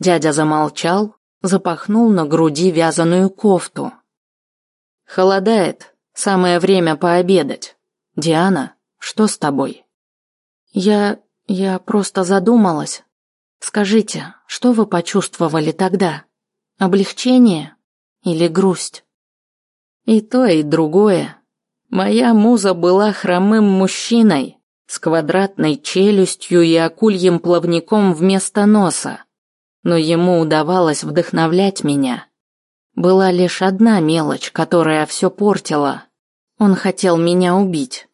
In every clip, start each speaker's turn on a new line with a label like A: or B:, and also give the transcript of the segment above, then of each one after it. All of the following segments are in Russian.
A: Дядя замолчал, запахнул на груди вязаную кофту. Холодает, самое время пообедать. Диана, что с тобой? Я... я просто задумалась. Скажите, что вы почувствовали тогда? Облегчение или грусть? И то, и другое. Моя муза была хромым мужчиной с квадратной челюстью и акульем плавником вместо носа. Но ему удавалось вдохновлять меня. Была лишь одна мелочь, которая все портила. Он хотел меня убить.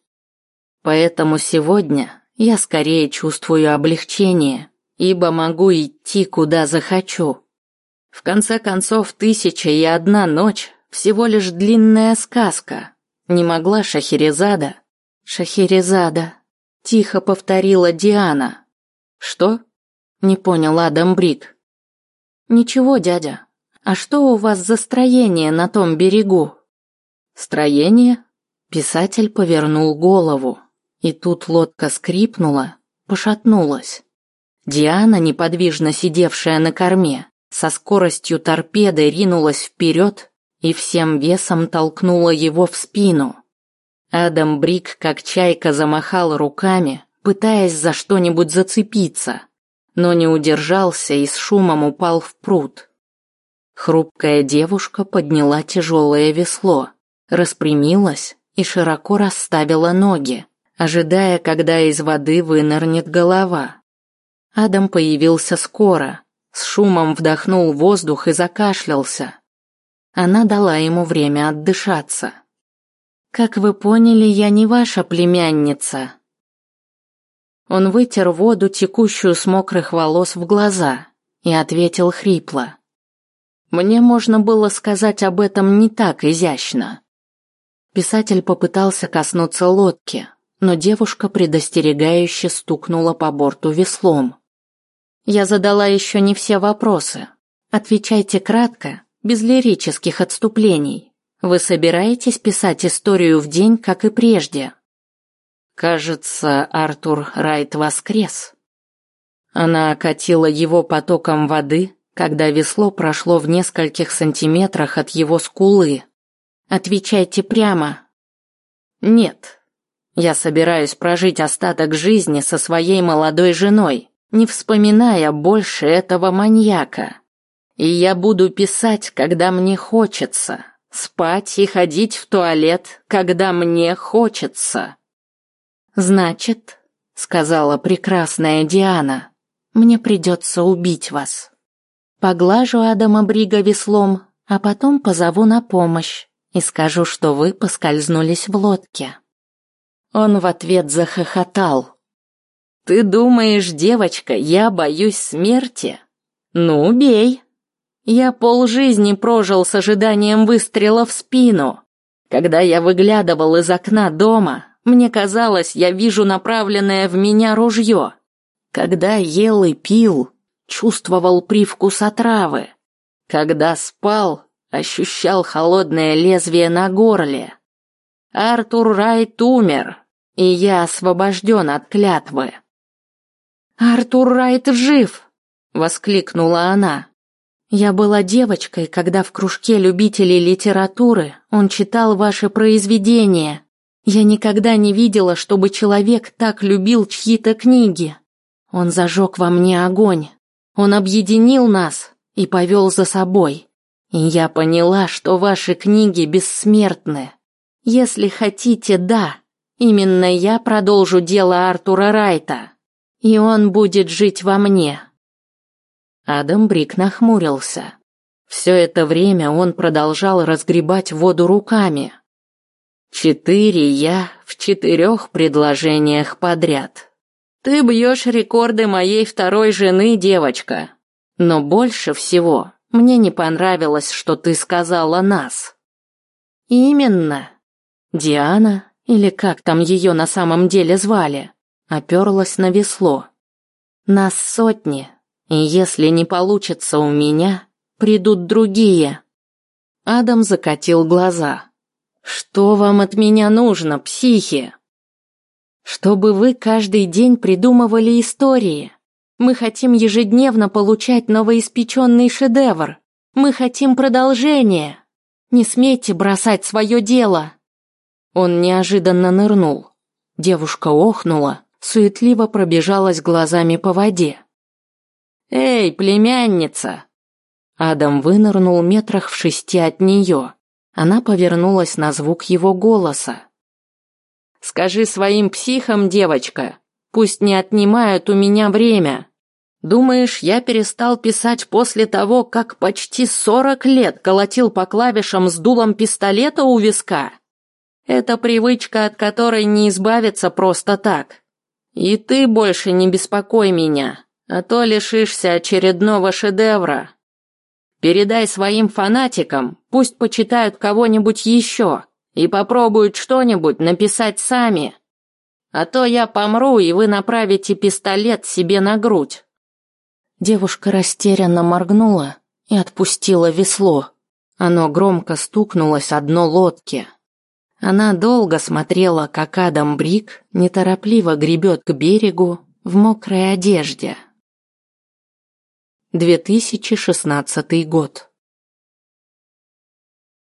A: Поэтому сегодня я скорее чувствую облегчение, ибо могу идти куда захочу. В конце концов, тысяча и одна ночь всего лишь длинная сказка. Не могла Шахерезада. Шахерезада. Тихо повторила Диана. Что? Не понял Адам Брик. Ничего, дядя. А что у вас за строение на том берегу? Строение? Писатель повернул голову. И тут лодка скрипнула, пошатнулась. Диана, неподвижно сидевшая на корме, со скоростью торпеды ринулась вперед и всем весом толкнула его в спину. Адам Брик, как чайка, замахал руками, пытаясь за что-нибудь зацепиться, но не удержался и с шумом упал в пруд. Хрупкая девушка подняла тяжелое весло, распрямилась и широко расставила ноги, ожидая, когда из воды вынырнет голова. Адам появился скоро, с шумом вдохнул воздух и закашлялся. Она дала ему время отдышаться. Как вы поняли, я не ваша племянница. Он вытер воду, текущую с мокрых волос в глаза, и ответил хрипло. Мне можно было сказать об этом не так изящно. Писатель попытался коснуться лодки, но девушка предостерегающе стукнула по борту веслом. Я задала еще не все вопросы. Отвечайте кратко, без лирических отступлений. Вы собираетесь писать историю в день, как и прежде? Кажется, Артур Райт воскрес. Она окатила его потоком воды, когда весло прошло в нескольких сантиметрах от его скулы. Отвечайте прямо. Нет. Я собираюсь прожить остаток жизни со своей молодой женой, не вспоминая больше этого маньяка. И я буду писать, когда мне хочется, спать и ходить в туалет, когда мне хочется. Значит, сказала прекрасная Диана, мне придется убить вас. Поглажу Адама Брига веслом, а потом позову на помощь и скажу, что вы поскользнулись в лодке. Он в ответ захохотал. Ты думаешь, девочка, я боюсь смерти? Ну, убей. Я полжизни прожил с ожиданием выстрела в спину. Когда я выглядывал из окна дома, мне казалось, я вижу направленное в меня ружье. Когда ел и пил, чувствовал привкус отравы. Когда спал, ощущал холодное лезвие на горле. Артур Райт умер, и я освобожден от клятвы. «Артур Райт жив!» — воскликнула она. Я была девочкой, когда в кружке любителей литературы он читал ваши произведения. Я никогда не видела, чтобы человек так любил чьи-то книги. Он зажег во мне огонь. Он объединил нас и повел за собой. И я поняла, что ваши книги бессмертны. Если хотите, да, именно я продолжу дело Артура Райта. И он будет жить во мне. Адам Брик нахмурился. Все это время он продолжал разгребать воду руками. Четыре я в четырех предложениях подряд. Ты бьешь рекорды моей второй жены, девочка. Но больше всего мне не понравилось, что ты сказала нас. Именно. Диана, или как там ее на самом деле звали, оперлась на весло. Нас сотни, и если не получится у меня, придут другие. Адам закатил глаза. Что вам от меня нужно, психи? Чтобы вы каждый день придумывали истории. Мы хотим ежедневно получать новоиспеченный шедевр. Мы хотим продолжения. Не смейте бросать свое дело. Он неожиданно нырнул. Девушка охнула, суетливо пробежалась глазами по воде. «Эй, племянница!» Адам вынырнул метрах в шести от нее. Она повернулась на звук его голоса. «Скажи своим психам, девочка, пусть не отнимают у меня время. Думаешь, я перестал писать после того, как почти сорок лет колотил по клавишам с дулом пистолета у виска? Это привычка, от которой не избавиться просто так. И ты больше не беспокой меня, а то лишишься очередного шедевра». Передай своим фанатикам, пусть почитают кого-нибудь еще и попробуют что-нибудь написать сами. А то я помру, и вы направите пистолет себе на грудь. Девушка растерянно моргнула и отпустила весло. Оно громко стукнулось о дно лодки. Она долго смотрела, как Адам Брик неторопливо гребет к берегу в мокрой одежде. 2016 год.